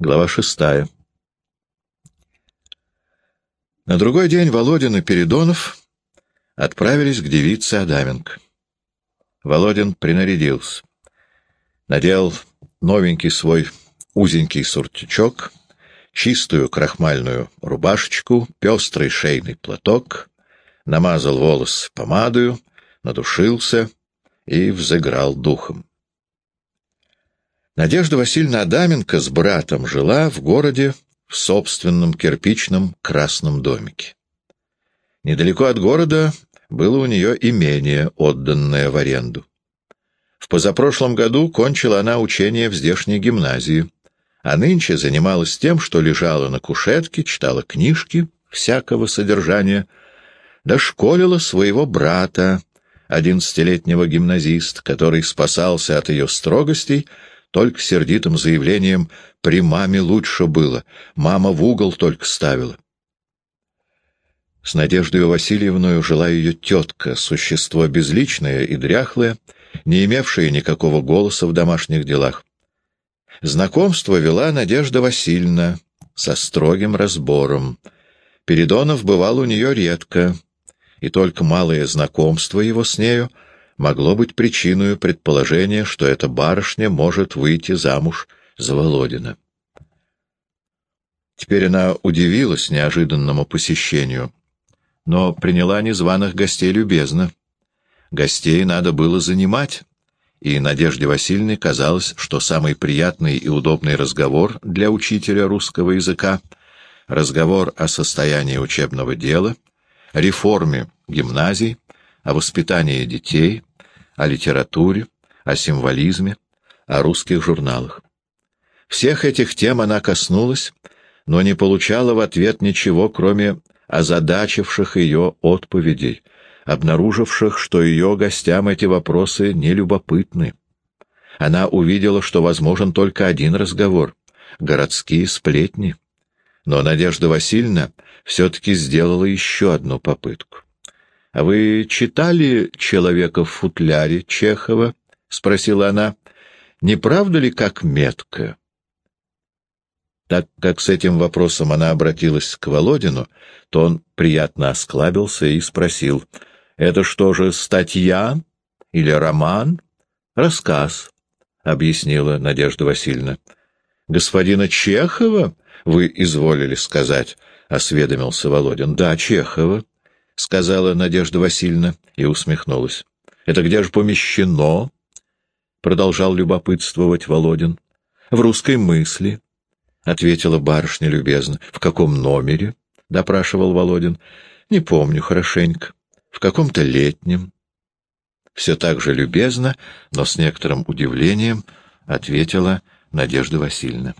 Глава шестая. На другой день Володин и Передонов отправились к девице Адаменко. Володин принарядился. Надел новенький свой узенький суртичок, чистую крахмальную рубашечку, пестрый шейный платок, намазал волос помадою, надушился и взыграл духом. Надежда Васильевна Адаменко с братом жила в городе в собственном кирпичном красном домике. Недалеко от города было у нее имение, отданное в аренду. В позапрошлом году кончила она учение в здешней гимназии, а нынче занималась тем, что лежала на кушетке, читала книжки всякого содержания, дошколила своего брата, одиннадцатилетнего гимназиста, который спасался от ее строгостей, только сердитым заявлением «при маме лучше было, мама в угол только ставила». С Надеждой Васильевной жила ее тетка, существо безличное и дряхлое, не имевшее никакого голоса в домашних делах. Знакомство вела Надежда Васильевна со строгим разбором. Передонов бывал у нее редко, и только малое знакомство его с нею — могло быть причиной предположения, что эта барышня может выйти замуж за Володина. Теперь она удивилась неожиданному посещению, но приняла незваных гостей любезно. Гостей надо было занимать, и Надежде Васильевне казалось, что самый приятный и удобный разговор для учителя русского языка — разговор о состоянии учебного дела, реформе гимназий, о воспитании детей — о литературе, о символизме, о русских журналах. Всех этих тем она коснулась, но не получала в ответ ничего, кроме озадачивших ее отповедей, обнаруживших, что ее гостям эти вопросы нелюбопытны. Она увидела, что возможен только один разговор — городские сплетни. Но Надежда Васильевна все-таки сделала еще одну попытку. «А вы читали «Человека в футляре» Чехова?» — спросила она. «Не правда ли, как метко?» Так как с этим вопросом она обратилась к Володину, то он приятно осклабился и спросил, «Это что же, статья или роман?» «Рассказ», — объяснила Надежда Васильевна. «Господина Чехова вы изволили сказать?» — осведомился Володин. «Да, Чехова». — сказала Надежда Васильевна и усмехнулась. — Это где же помещено? — продолжал любопытствовать Володин. — В русской мысли, — ответила барышня любезно. — В каком номере? — допрашивал Володин. — Не помню хорошенько. В каком-то летнем. Все так же любезно, но с некоторым удивлением ответила Надежда Васильевна.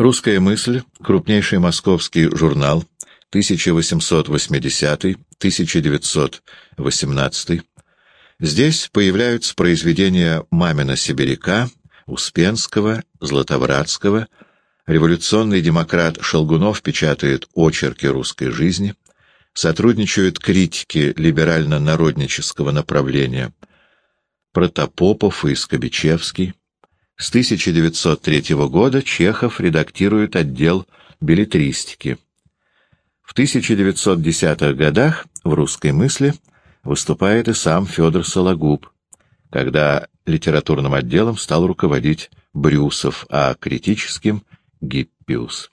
Русская мысль, крупнейший московский журнал, 1880-1918. Здесь появляются произведения Мамина Сибиряка, Успенского, Златобратского. Революционный демократ Шелгунов печатает очерки русской жизни. Сотрудничают критики либерально-народнического направления Протопопов и Скобичевский. С 1903 года Чехов редактирует отдел билетристики. В 1910-х годах в «Русской мысли» выступает и сам Федор Сологуб, когда литературным отделом стал руководить Брюсов, а критическим — Гиппиус.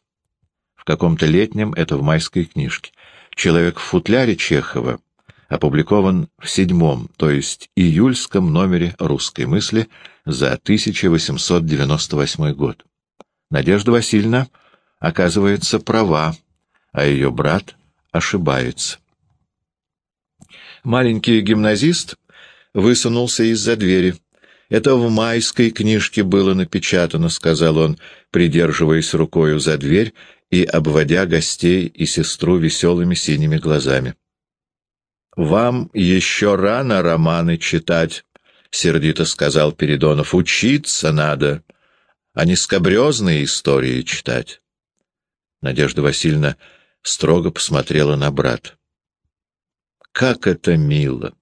В каком-то летнем, это в майской книжке, «Человек в футляре» Чехова опубликован в седьмом, то есть июльском номере «Русской мысли» за 1898 год. Надежда Васильевна оказывается права, а ее брат ошибается. Маленький гимназист высунулся из-за двери. «Это в майской книжке было напечатано», — сказал он, придерживаясь рукою за дверь и обводя гостей и сестру веселыми синими глазами. «Вам еще рано романы читать», — сердито сказал Передонов. «Учиться надо, а не скобрезные истории читать». Надежда Васильевна строго посмотрела на брат. «Как это мило!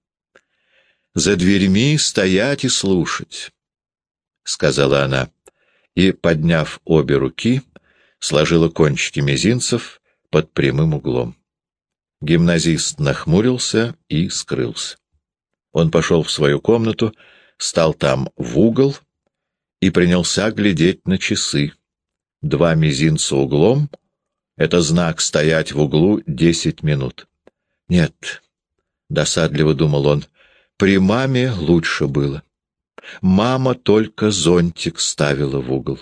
За дверьми стоять и слушать. сказала она, и, подняв обе руки, сложила кончики мизинцев под прямым углом. Гимназист нахмурился и скрылся. Он пошел в свою комнату, стал там в угол и принялся глядеть на часы. Два мизинца углом — это знак стоять в углу десять минут. Нет, — досадливо думал он, — при маме лучше было. Мама только зонтик ставила в угол.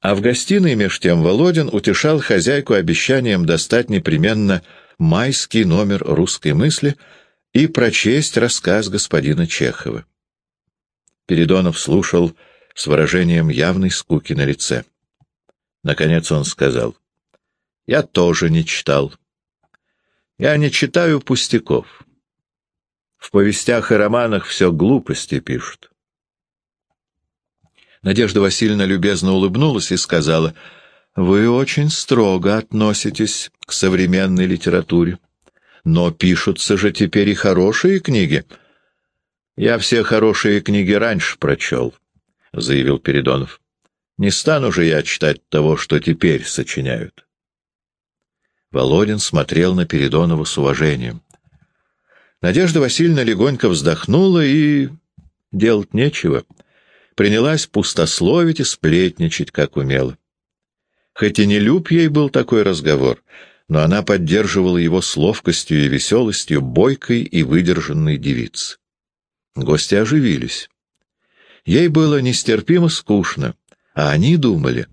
А в гостиной меж тем Володин утешал хозяйку обещанием достать непременно майский номер русской мысли и прочесть рассказ господина Чехова. Передонов слушал с выражением явной скуки на лице. Наконец он сказал, «Я тоже не читал. Я не читаю пустяков. В повестях и романах все глупости пишут. Надежда Васильевна любезно улыбнулась и сказала, «Вы очень строго относитесь к современной литературе. Но пишутся же теперь и хорошие книги». «Я все хорошие книги раньше прочел», — заявил Передонов. «Не стану же я читать того, что теперь сочиняют». Володин смотрел на Передонова с уважением. Надежда Васильевна легонько вздохнула и... делать нечего — принялась пустословить и сплетничать, как умела. Хоть и не люб ей был такой разговор, но она поддерживала его с ловкостью и веселостью бойкой и выдержанной девицы. Гости оживились. Ей было нестерпимо скучно, а они думали,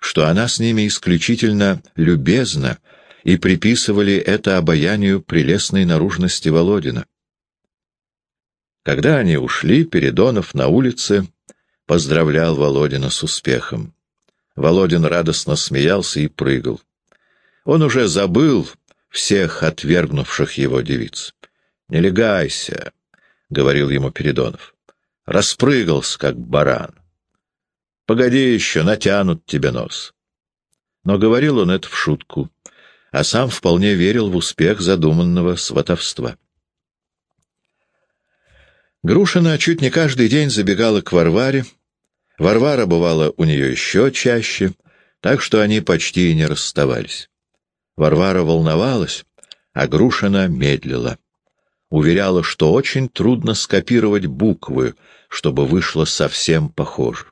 что она с ними исключительно любезна, и приписывали это обаянию прелестной наружности Володина. Когда они ушли, Передонов на улице поздравлял Володина с успехом. Володин радостно смеялся и прыгал. Он уже забыл всех отвергнувших его девиц. «Не легайся», — говорил ему Передонов. «Распрыгался, как баран. Погоди еще, натянут тебе нос». Но говорил он это в шутку, а сам вполне верил в успех задуманного сватовства. Грушина чуть не каждый день забегала к Варваре. Варвара бывала у нее еще чаще, так что они почти и не расставались. Варвара волновалась, а Грушина медлила. Уверяла, что очень трудно скопировать буквы, чтобы вышло совсем похоже.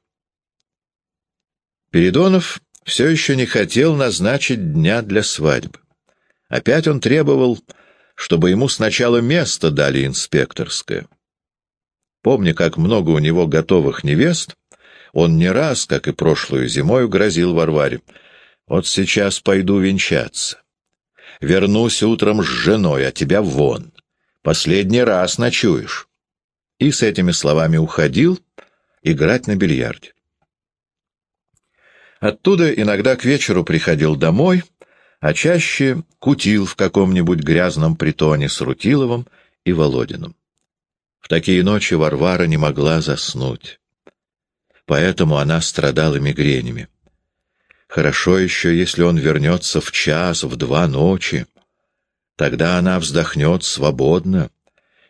Передонов все еще не хотел назначить дня для свадьбы. Опять он требовал, чтобы ему сначала место дали инспекторское. Помня, как много у него готовых невест, он не раз, как и прошлую зимою, грозил Варваре. «Вот сейчас пойду венчаться. Вернусь утром с женой, а тебя вон. Последний раз ночуешь». И с этими словами уходил играть на бильярде. Оттуда иногда к вечеру приходил домой, а чаще кутил в каком-нибудь грязном притоне с Рутиловым и Володиным. В такие ночи Варвара не могла заснуть. Поэтому она страдала мигренями. Хорошо еще, если он вернется в час, в два ночи. Тогда она вздохнет свободно.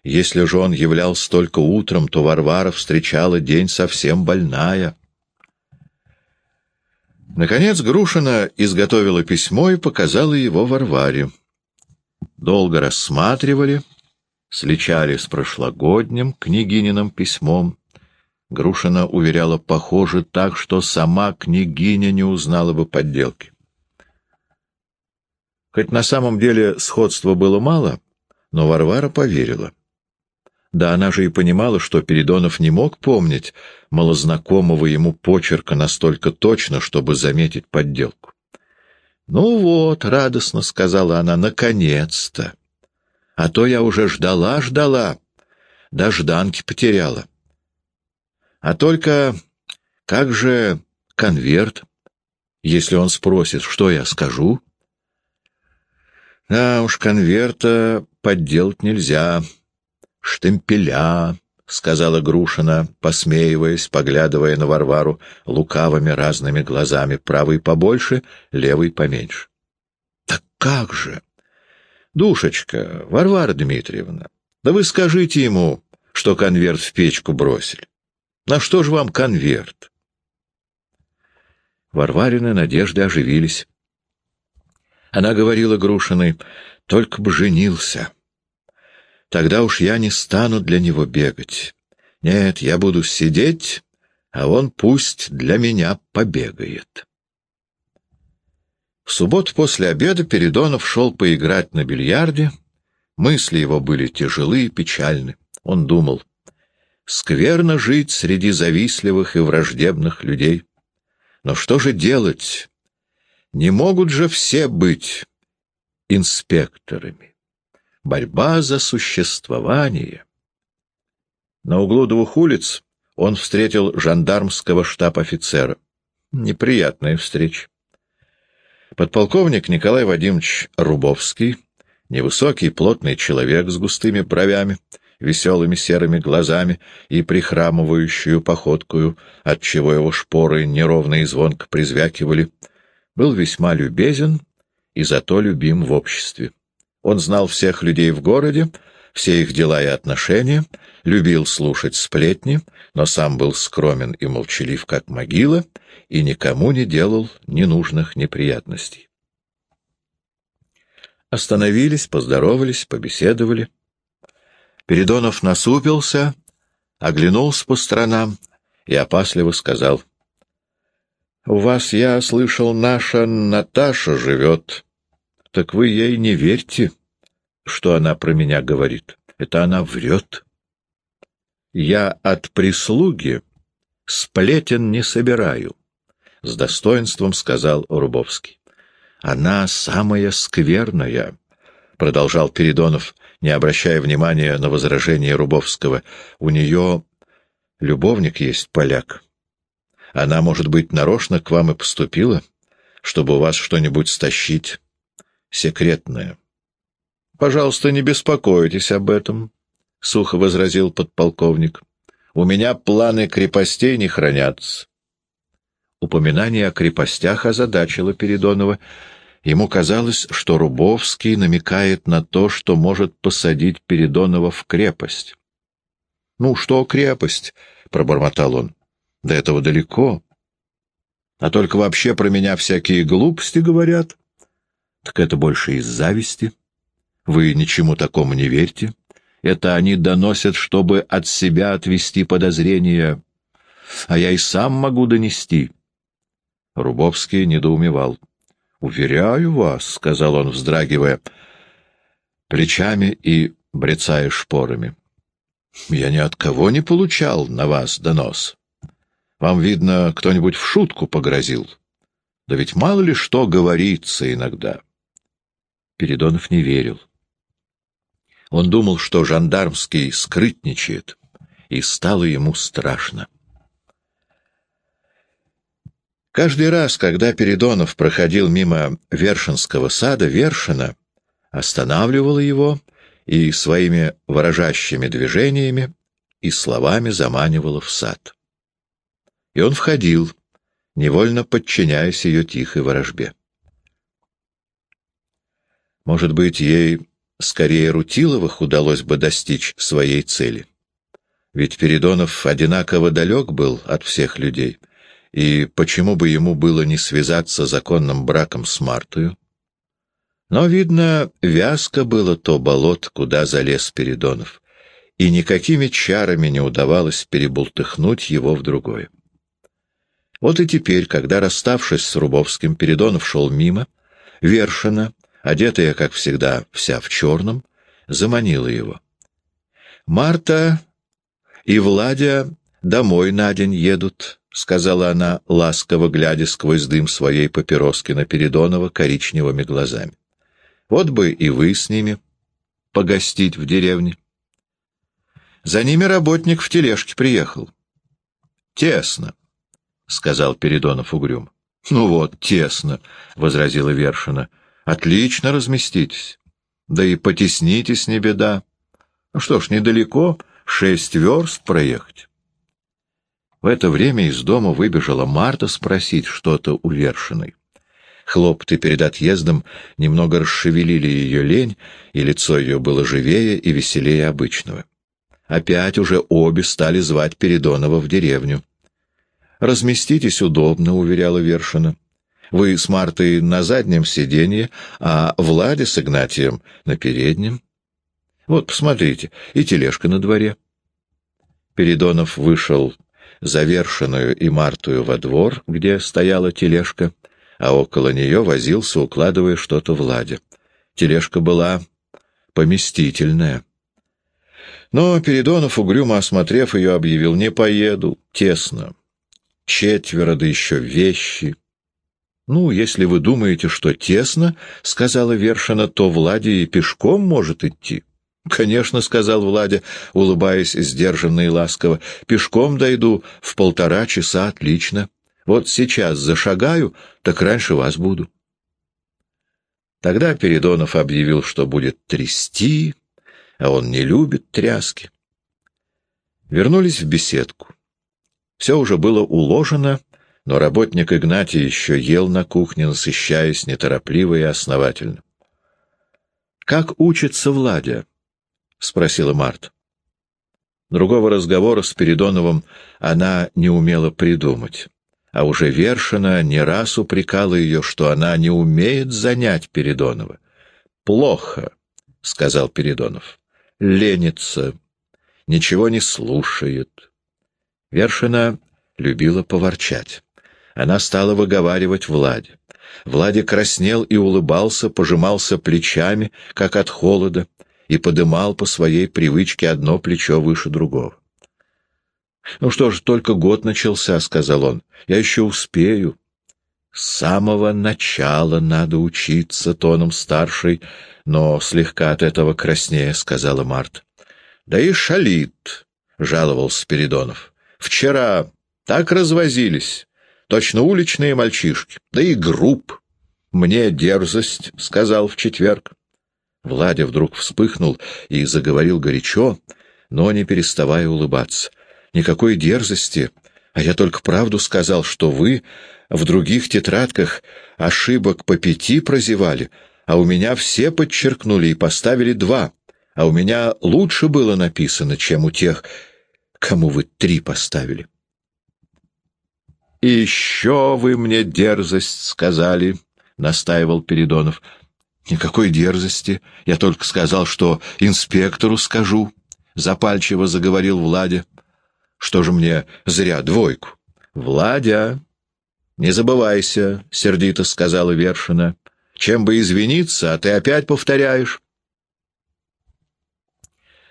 Если же он являлся только утром, то Варвара встречала день совсем больная. Наконец Грушина изготовила письмо и показала его Варваре. Долго рассматривали — сличали с прошлогодним княгининым письмом. Грушина уверяла, похоже так, что сама княгиня не узнала бы подделки. Хоть на самом деле сходства было мало, но Варвара поверила. Да она же и понимала, что Передонов не мог помнить малознакомого ему почерка настолько точно, чтобы заметить подделку. «Ну вот», — радостно сказала она, — «наконец-то!» А то я уже ждала-ждала, дожданки потеряла. А только как же конверт, если он спросит, что я скажу? Да уж, конверта подделать нельзя. Штемпеля, — сказала Грушина, посмеиваясь, поглядывая на Варвару лукавыми разными глазами, правый побольше, левый поменьше. — Так как же? Душечка, Варвара Дмитриевна, да вы скажите ему, что конверт в печку бросили. На что же вам конверт? Варварины надежды оживились. Она говорила Грушиной, только бы женился. Тогда уж я не стану для него бегать. Нет, я буду сидеть, а он пусть для меня побегает. В субботу после обеда Передонов шел поиграть на бильярде. Мысли его были тяжелы и печальны. Он думал, скверно жить среди завистливых и враждебных людей. Но что же делать? Не могут же все быть инспекторами. Борьба за существование. На углу двух улиц он встретил жандармского штаб-офицера. Неприятная встреча. Подполковник Николай Вадимович Рубовский, невысокий плотный человек с густыми бровями, веселыми серыми глазами и прихрамывающую походкою, отчего его шпоры неровно и звонко призвякивали, был весьма любезен и зато любим в обществе. Он знал всех людей в городе, все их дела и отношения, любил слушать сплетни, но сам был скромен и молчалив, как могила, и никому не делал ненужных неприятностей. Остановились, поздоровались, побеседовали. Передонов насупился, оглянулся по сторонам и опасливо сказал. — У вас, я слышал, наша Наташа живет. Так вы ей не верьте, что она про меня говорит. Это она врет. Я от прислуги сплетен не собираю, — с достоинством сказал Рубовский. Она самая скверная, — продолжал Передонов, не обращая внимания на возражение Рубовского. У нее любовник есть поляк. Она, может быть, нарочно к вам и поступила, чтобы у вас что-нибудь стащить секретное. — Пожалуйста, не беспокойтесь об этом, — сухо возразил подполковник. — У меня планы крепостей не хранятся. Упоминание о крепостях озадачило Передонова. Ему казалось, что Рубовский намекает на то, что может посадить Передонова в крепость. — Ну, что крепость? — пробормотал он. — До этого далеко. А только вообще про меня всякие глупости говорят. Так это больше из зависти. Вы ничему такому не верьте. Это они доносят, чтобы от себя отвести подозрения. А я и сам могу донести. Рубовский недоумевал. «Уверяю вас», — сказал он, вздрагивая плечами и брецая шпорами. «Я ни от кого не получал на вас донос. Вам, видно, кто-нибудь в шутку погрозил. Да ведь мало ли что говорится иногда». Передонов не верил. Он думал, что жандармский скрытничает, и стало ему страшно. Каждый раз, когда Передонов проходил мимо Вершинского сада, Вершина останавливала его и своими выражащими движениями и словами заманивала в сад. И он входил, невольно подчиняясь ее тихой ворожбе. Может быть, ей скорее Рутиловых удалось бы достичь своей цели. Ведь Передонов одинаково далек был от всех людей — и почему бы ему было не связаться законным браком с Мартою? Но, видно, вязко было то болот, куда залез Передонов, и никакими чарами не удавалось перебултыхнуть его в другое. Вот и теперь, когда, расставшись с Рубовским, Передонов шел мимо, Вершина, одетая, как всегда, вся в черном, заманила его. Марта и Владя домой на день едут, — сказала она, ласково глядя сквозь дым своей папироски на Передонова коричневыми глазами. — Вот бы и вы с ними погостить в деревне. За ними работник в тележке приехал. — Тесно, — сказал Передонов угрюм. — Ну вот, тесно, — возразила Вершина. — Отлично разместитесь. Да и потеснитесь, не беда. Ну что ж, недалеко, шесть верст проехать. В это время из дома выбежала Марта спросить что-то у Вершиной. Хлопоты перед отъездом немного расшевелили ее лень, и лицо ее было живее и веселее обычного. опять уже обе стали звать Передонова в деревню. «Разместитесь удобно», — уверяла Вершина. «Вы с Мартой на заднем сиденье, а Владе с Игнатием на переднем. Вот, посмотрите, и тележка на дворе». Передонов вышел за Вершиную и Мартую во двор, где стояла тележка, а около нее возился, укладывая что-то Владе. Тележка была поместительная. Но Передонов, угрюмо осмотрев ее, объявил «Не поеду, тесно» четверо, да еще вещи. — Ну, если вы думаете, что тесно, — сказала Вершина, — то Владя и пешком может идти. — Конечно, — сказал Владя, улыбаясь сдержанно и ласково, — пешком дойду в полтора часа отлично. Вот сейчас зашагаю, так раньше вас буду. Тогда Передонов объявил, что будет трясти, а он не любит тряски. Вернулись в беседку. Все уже было уложено, но работник Игнатий еще ел на кухне, насыщаясь неторопливо и основательно. «Как учится Владя?» — спросила Марта. Другого разговора с Передоновым она не умела придумать, а уже Вершина не раз упрекала ее, что она не умеет занять Передонова. «Плохо», — сказал Передонов, — «ленится, ничего не слушает». Вершина любила поворчать. Она стала выговаривать Владе. Владе краснел и улыбался, пожимался плечами, как от холода, и подымал по своей привычке одно плечо выше другого. «Ну что ж, только год начался», — сказал он. «Я еще успею». «С самого начала надо учиться тоном старшей, но слегка от этого краснее», — сказала Март. «Да и шалит», — жаловался Спиридонов. Вчера так развозились, точно уличные мальчишки, да и групп. Мне дерзость, — сказал в четверг. Владя вдруг вспыхнул и заговорил горячо, но не переставая улыбаться. Никакой дерзости, а я только правду сказал, что вы в других тетрадках ошибок по пяти прозевали, а у меня все подчеркнули и поставили два, а у меня лучше было написано, чем у тех, кому вы три поставили. — И еще вы мне дерзость сказали, — настаивал Передонов. — Никакой дерзости. Я только сказал, что инспектору скажу, — запальчиво заговорил Владя. — Что же мне зря двойку? — Владя, не забывайся, — сердито сказала Вершина. — Чем бы извиниться, а ты опять повторяешь.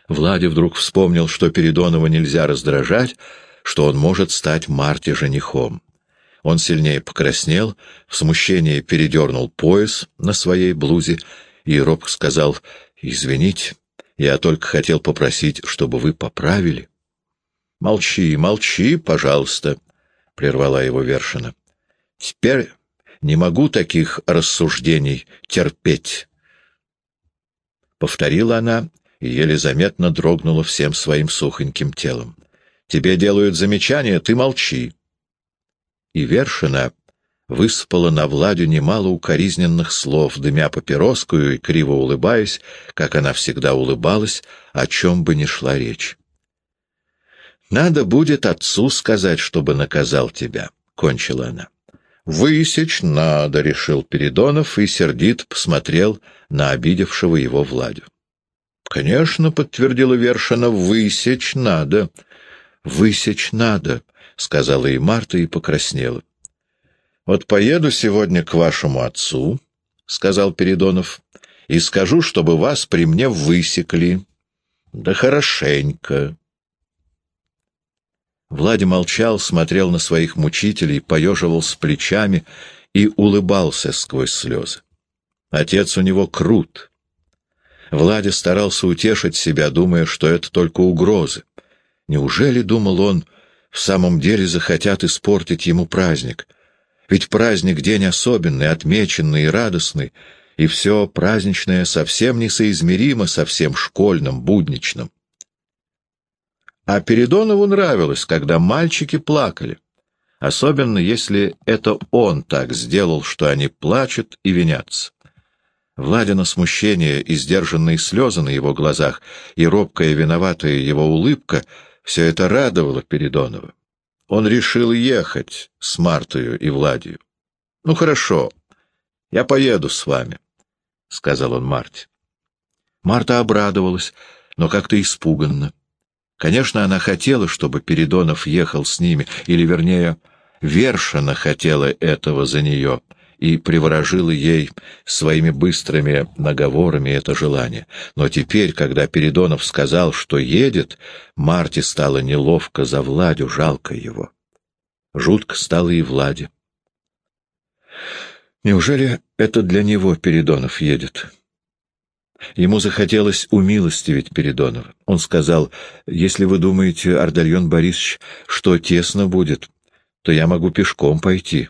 Владя вдруг вспомнил, что Передонова нельзя раздражать, что он может стать Марте женихом. Он сильнее покраснел, в смущении передернул пояс на своей блузе и робко сказал «Извините, я только хотел попросить, чтобы вы поправили». «Молчи, молчи, пожалуйста», — прервала его Вершина. «Теперь не могу таких рассуждений терпеть». Повторила она и еле заметно дрогнула всем своим сухоньким телом. «Тебе делают замечания, ты молчи!» И Вершина выспала на Владю немало укоризненных слов, дымя папироскую и криво улыбаясь, как она всегда улыбалась, о чем бы ни шла речь. «Надо будет отцу сказать, чтобы наказал тебя», — кончила она. «Высечь надо», — решил Передонов и сердит посмотрел на обидевшего его Владю. «Конечно», — подтвердила Вершина, — «высечь надо». «Высечь надо», — сказала и Марта и покраснела. «Вот поеду сегодня к вашему отцу», — сказал Передонов, — «и скажу, чтобы вас при мне высекли. Да хорошенько». Владя молчал, смотрел на своих мучителей, поеживал с плечами и улыбался сквозь слезы. Отец у него крут, Владя старался утешить себя, думая, что это только угрозы. Неужели, думал он, в самом деле захотят испортить ему праздник? Ведь праздник — день особенный, отмеченный и радостный, и все праздничное совсем несоизмеримо со всем школьным, будничным. А Передонову нравилось, когда мальчики плакали, особенно если это он так сделал, что они плачут и винятся. Владина смущение и сдержанные слезы на его глазах, и робкая виноватая его улыбка — все это радовало Передонова. Он решил ехать с Мартою и Владью. — Ну, хорошо, я поеду с вами, — сказал он Марте. Марта обрадовалась, но как-то испуганно. Конечно, она хотела, чтобы Передонов ехал с ними, или, вернее, Вершина хотела этого за нее и приворожила ей своими быстрыми наговорами это желание. Но теперь, когда Передонов сказал, что едет, Марте стало неловко за Владю, жалко его. Жутко стало и Владе. Неужели это для него Передонов едет? Ему захотелось умилостивить Передонова. Он сказал, «Если вы думаете, Ардальон Борисович, что тесно будет, то я могу пешком пойти».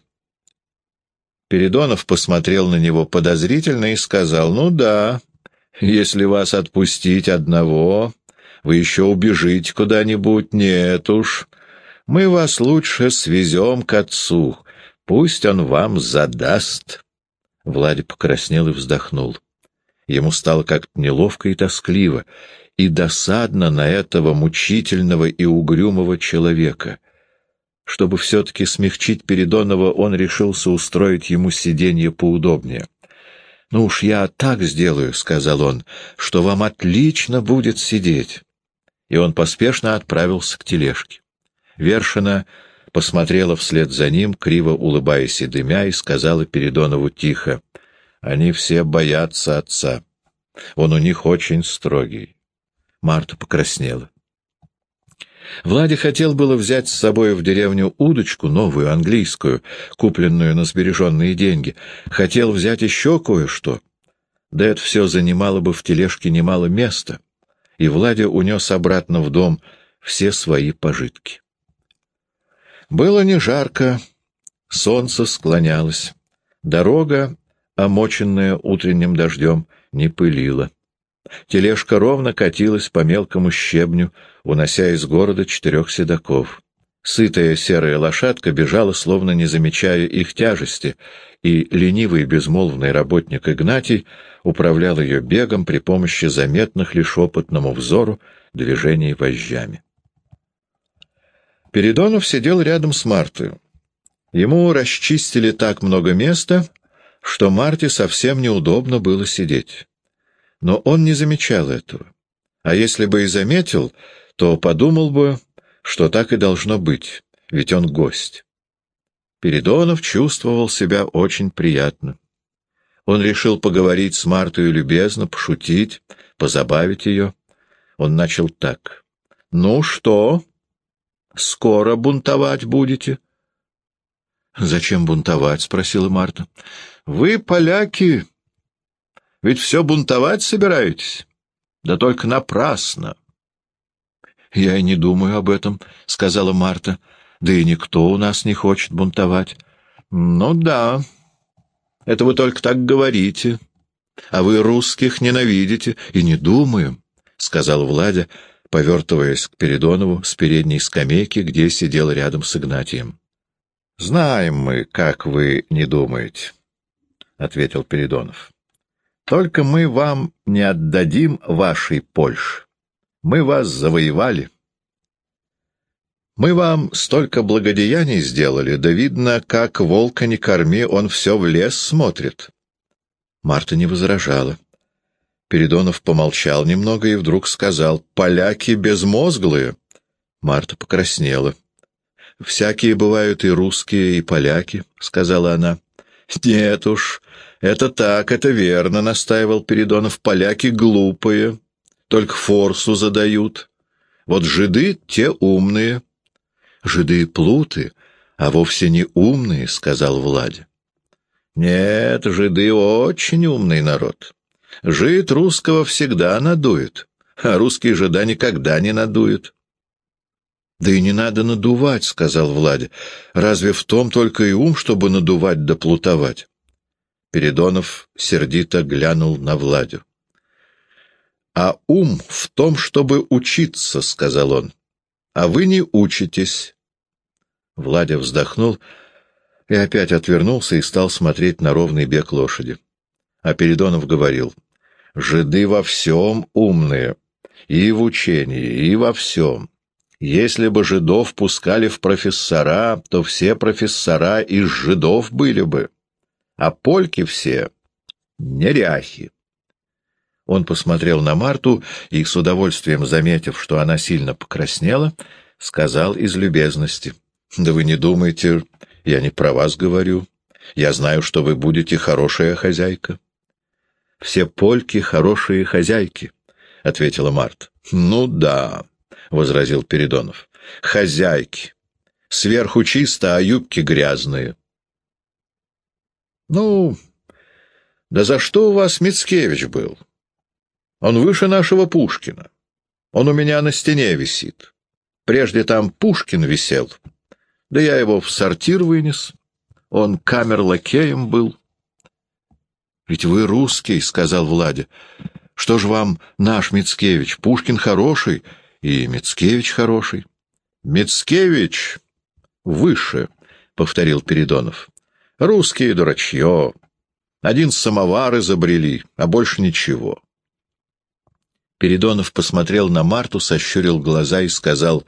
Передонов посмотрел на него подозрительно и сказал, «Ну да, если вас отпустить одного, вы еще убежите куда-нибудь, нет уж. Мы вас лучше свезем к отцу, пусть он вам задаст». Владя покраснел и вздохнул. Ему стало как-то неловко и тоскливо, и досадно на этого мучительного и угрюмого человека — чтобы все-таки смягчить Передонова, он решился устроить ему сиденье поудобнее. «Ну уж я так сделаю», — сказал он, — «что вам отлично будет сидеть». И он поспешно отправился к тележке. Вершина посмотрела вслед за ним, криво улыбаясь и дымя, и сказала Передонову тихо, «Они все боятся отца. Он у них очень строгий». Марта покраснела. Влади хотел было взять с собой в деревню удочку, новую, английскую, купленную на сбереженные деньги. Хотел взять еще кое-что. Да это все занимало бы в тележке немало места. И Владя унес обратно в дом все свои пожитки. Было не жарко, солнце склонялось. Дорога, омоченная утренним дождем, не пылила. Тележка ровно катилась по мелкому щебню, унося из города четырех седаков. Сытая серая лошадка бежала, словно не замечая их тяжести, и ленивый безмолвный работник Игнатий управлял ее бегом при помощи заметных лишь опытному взору движений вожжами. Передонов сидел рядом с Мартой. Ему расчистили так много места, что Марте совсем неудобно было сидеть. Но он не замечал этого. А если бы и заметил, то подумал бы, что так и должно быть, ведь он гость. Передонов чувствовал себя очень приятно. Он решил поговорить с Мартой любезно, пошутить, позабавить ее. Он начал так. «Ну что, скоро бунтовать будете?» «Зачем бунтовать?» — спросила Марта. «Вы, поляки, ведь все бунтовать собираетесь? Да только напрасно. — Я и не думаю об этом, — сказала Марта. — Да и никто у нас не хочет бунтовать. — Ну да, это вы только так говорите. А вы русских ненавидите. И не думаю, — сказал Владя, повертываясь к Передонову с передней скамейки, где сидел рядом с Игнатием. — Знаем мы, как вы не думаете, — ответил Передонов. Только мы вам не отдадим вашей Польши. Мы вас завоевали. Мы вам столько благодеяний сделали, да видно, как волка не корми, он все в лес смотрит. Марта не возражала. Передонов помолчал немного и вдруг сказал, «Поляки безмозглые». Марта покраснела. «Всякие бывают и русские, и поляки», — сказала она. «Нет уж, это так, это верно», — настаивал Передонов. «Поляки глупые, только форсу задают. Вот жиды — те умные». «Жиды — плуты, а вовсе не умные», — сказал Владя. «Нет, жиды — очень умный народ. Жид русского всегда надует, а русский жида никогда не надует». «Да и не надо надувать», — сказал Владя. «Разве в том только и ум, чтобы надувать да плутовать?» Передонов сердито глянул на Владю. «А ум в том, чтобы учиться», — сказал он. «А вы не учитесь». Владя вздохнул и опять отвернулся и стал смотреть на ровный бег лошади. А Передонов говорил, «Жиды во всем умные, и в учении, и во всем. Если бы жидов пускали в профессора, то все профессора из жидов были бы, а польки все неряхи». Он посмотрел на Марту и, с удовольствием заметив, что она сильно покраснела, сказал из любезности, «Да вы не думайте, я не про вас говорю. Я знаю, что вы будете хорошая хозяйка». «Все польки — хорошие хозяйки», — ответила Марта. «Ну да», — возразил Передонов, — «хозяйки. Сверху чисто, а юбки грязные». «Ну, да за что у вас Мицкевич был? Он выше нашего Пушкина. Он у меня на стене висит. Прежде там Пушкин висел. Да я его в сортир вынес. Он камер-лакеем был». «Ведь вы русский», — сказал Владя. Что ж вам наш Мицкевич? Пушкин хороший, и Мицкевич хороший. Мицкевич выше, — повторил Передонов. Русские дурачье. Один самовар изобрели, а больше ничего. Передонов посмотрел на Марту, сощурил глаза и сказал,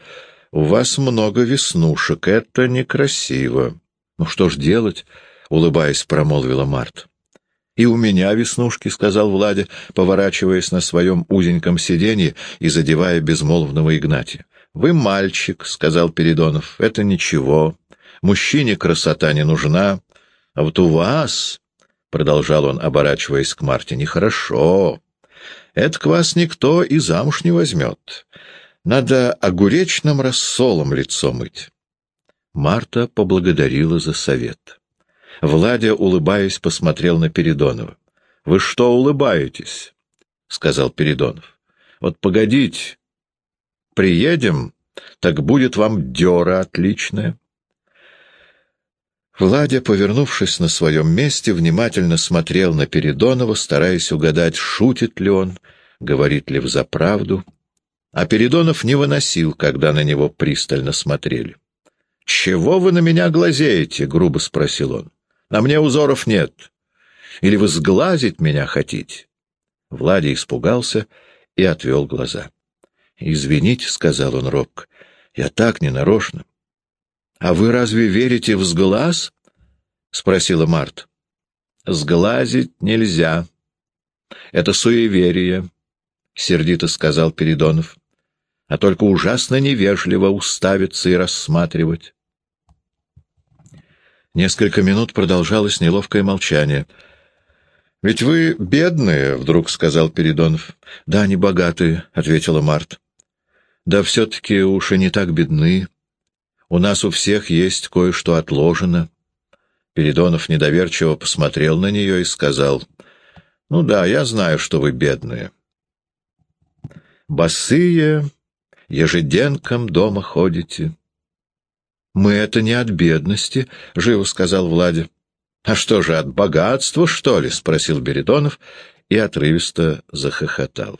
«У вас много веснушек, это некрасиво». «Ну что ж делать?» — улыбаясь, промолвила Марта. «И у меня веснушки», — сказал Владя, поворачиваясь на своем узеньком сиденье и задевая безмолвного Игнатия. «Вы мальчик», — сказал Передонов, — «это ничего. Мужчине красота не нужна. А вот у вас, — продолжал он, оборачиваясь к Марте, — нехорошо. Это к вас никто и замуж не возьмет. Надо огуречным рассолом лицо мыть». Марта поблагодарила за совет. Владя, улыбаясь, посмотрел на Передонова. — Вы что улыбаетесь? — сказал Передонов. — Вот погодите. Приедем, так будет вам дёра отличная. Владя, повернувшись на своем месте, внимательно смотрел на Передонова, стараясь угадать, шутит ли он, говорит ли взаправду. А Передонов не выносил, когда на него пристально смотрели. — Чего вы на меня глазеете? — грубо спросил он. На мне узоров нет. Или вы сглазить меня хотите?» Владя испугался и отвел глаза. «Извините», — сказал он робко, — «я так ненарочно». «А вы разве верите в сглаз?» — спросила Март. «Сглазить нельзя. Это суеверие», — сердито сказал Передонов. «А только ужасно невежливо уставиться и рассматривать». Несколько минут продолжалось неловкое молчание. «Ведь вы бедные», — вдруг сказал Передонов. «Да, не богатые», — ответила Март. «Да все-таки уж и не так бедны. У нас у всех есть кое-что отложено». Передонов недоверчиво посмотрел на нее и сказал, «Ну да, я знаю, что вы бедные. Босые, ежеденком дома ходите». «Мы это не от бедности», — живо сказал Владя. «А что же, от богатства, что ли?» — спросил Бередонов и отрывисто захохотал.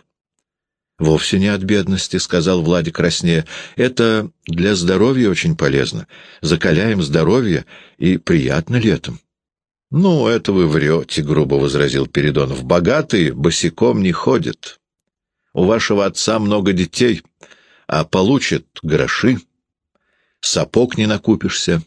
«Вовсе не от бедности», — сказал Владя краснее. «Это для здоровья очень полезно. Закаляем здоровье и приятно летом». «Ну, это вы врете», — грубо возразил Передонов. «Богатые босиком не ходят. У вашего отца много детей, а получат гроши» сапог не накупишься.